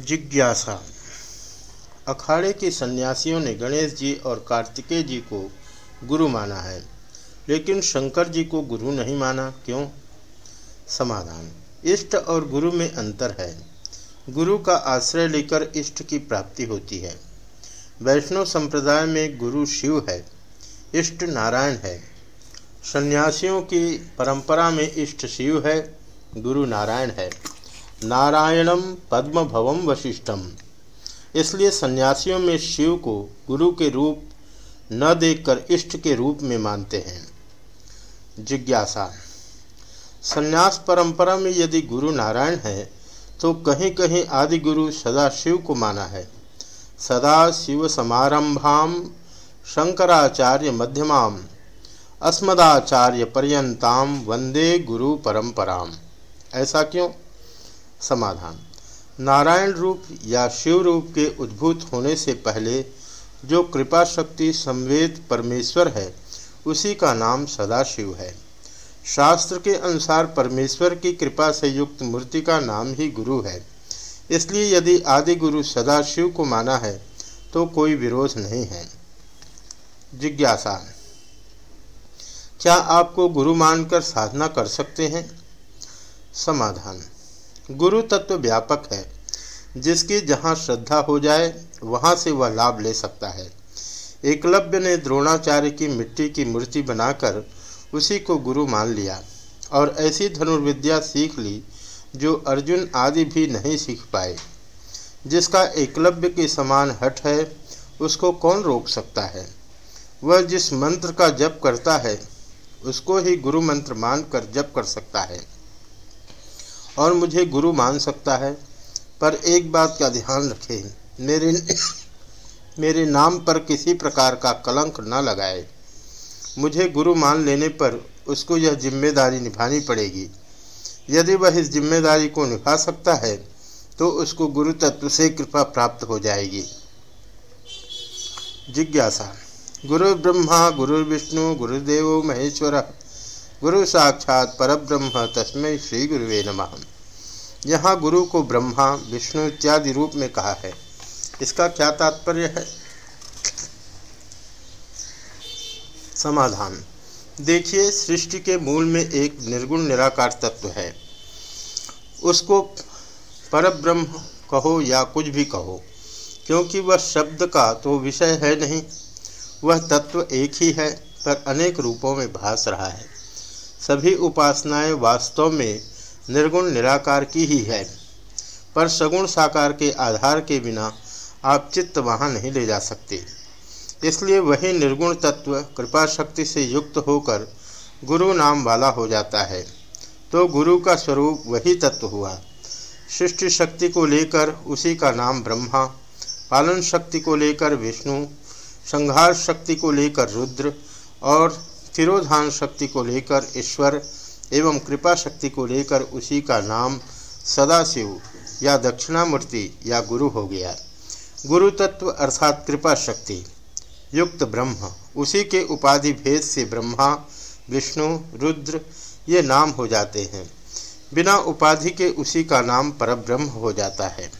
जिज्ञासा। अखाड़े के सन्यासियों ने गणेश जी और कार्तिकेय जी को गुरु माना है, लेकिन शंकर जी को गुरु नहीं माना। क्यों? समाधान। इष्ट और गुरु में अंतर है। गुरु का आश्रय लेकर इष्ट की प्राप्ति होती है। वैष्णव संप्रदाय में गुरु शिव है, इष्ट नारायण है। सन्यासियों की परंपरा में इष्ट शिव है, गुरु नारायण है। नारायणम पद्म भवम वशिष्ठम इसलिए सन्यासियों में शिव को गुरु के रूप न देखकर इष्ट के रूप में मानते हैं। जिज्ञासा, संन्यास परंपरा में यदि गुरु नारायण है तो कहीं कहीं आदि गुरु सदा शिव को माना है। सदा शिव समारंभाम, शंकराचार्य मध्यमाम, अस्मदाचार्य पर्यंताम, वंदे गुरु परंपराम। ऐसा क्यों? समाधान। नारायण रूप या शिव रूप के उद्भूत होने से पहले जो कृपा शक्ति संवेद परमेश्वर है, उसी का नाम सदाशिव है। शास्त्र के अनुसार परमेश्वर की कृपा से युक्त मूर्ति का नाम ही गुरु है। इसलिए यदि आदि गुरु सदाशिव को माना है तो कोई विरोध नहीं है। जिज्ञासा, क्या आपको गुरु मानकर साधना कर सकते हैं? समाधान गुरु तत्व व्यापक है। जिसकी जहाँ श्रद्धा हो जाए, वहाँ से वह लाभ ले सकता है। एकलव्य ने द्रोणाचार्य की मिट्टी की मूर्ति बनाकर उसी को गुरु मान लिया और ऐसी धनुर्विद्या सीख ली जो अर्जुन आदि भी नहीं सीख पाए। जिसका एकलव्य के समान हट है, उसको कौन रोक सकता है? वह जिस मंत्र का जप करता है, उसको ही गुरु मंत्र मानकर जप कर सकता है। और मुझे गुरु मान सकता है, पर एक बात का ध्यान रखें, मेरे मेरे नाम पर किसी प्रकार का कलंक न लगाए। मुझे गुरु मान लेने पर उसको यह ज़िम्मेदारी निभानी पड़ेगी। यदि वह इस ज़िम्मेदारी को निभा सकता है तो उसको गुरु तत्व से कृपा प्राप्त हो जाएगी। जिज्ञासा। गुरु ब्रह्मा, गुरु विष्णु, गुरुदेव महेश्वर। गुरु साक्षात परब्रह्म तस्मै श्री गुरुवे नमः। यहाँ गुरु को ब्रह्मा, विष्णु इत्यादि रूप में कहा है। इसका क्या तात्पर्य है? समाधान। देखिए, सृष्टि के मूल में एक निर्गुण निराकार तत्व है। उसको परब्रह्म कहो या कुछ भी कहो, क्योंकि वह शब्द का तो विषय है नहीं। वह तत्व एक ही है, पर अनेक रूपों में भास रहा है। सभी उपासनाएँ वास्तव में निर्गुण निराकार की ही है, पर सगुण साकार के आधार के बिना आप चित्त वहाँ नहीं ले जा सकते। इसलिए वही निर्गुण तत्व कृपा शक्ति से युक्त होकर गुरु नाम वाला हो जाता है। तो गुरु का स्वरूप वही तत्व हुआ। सृष्टि शक्ति को लेकर उसी का नाम ब्रह्मा, पालन शक्ति को लेकर विष्णु संहार शक्ति को लेकर रुद्र और तिरोधान शक्ति को लेकर, ईश्वर एवं कृपा शक्ति को लेकर उसी का नाम सदाशिव या दक्षिणामूर्ति या गुरु हो गया। गुरु तत्व अर्थात कृपा शक्ति, युक्त ब्रह्म, उसी के उपाधि भेद से ब्रह्मा, विष्णु, रुद्र, ये नाम हो जाते हैं। बिना उपाधि के उसी का नाम परब्रह्म हो जाता है।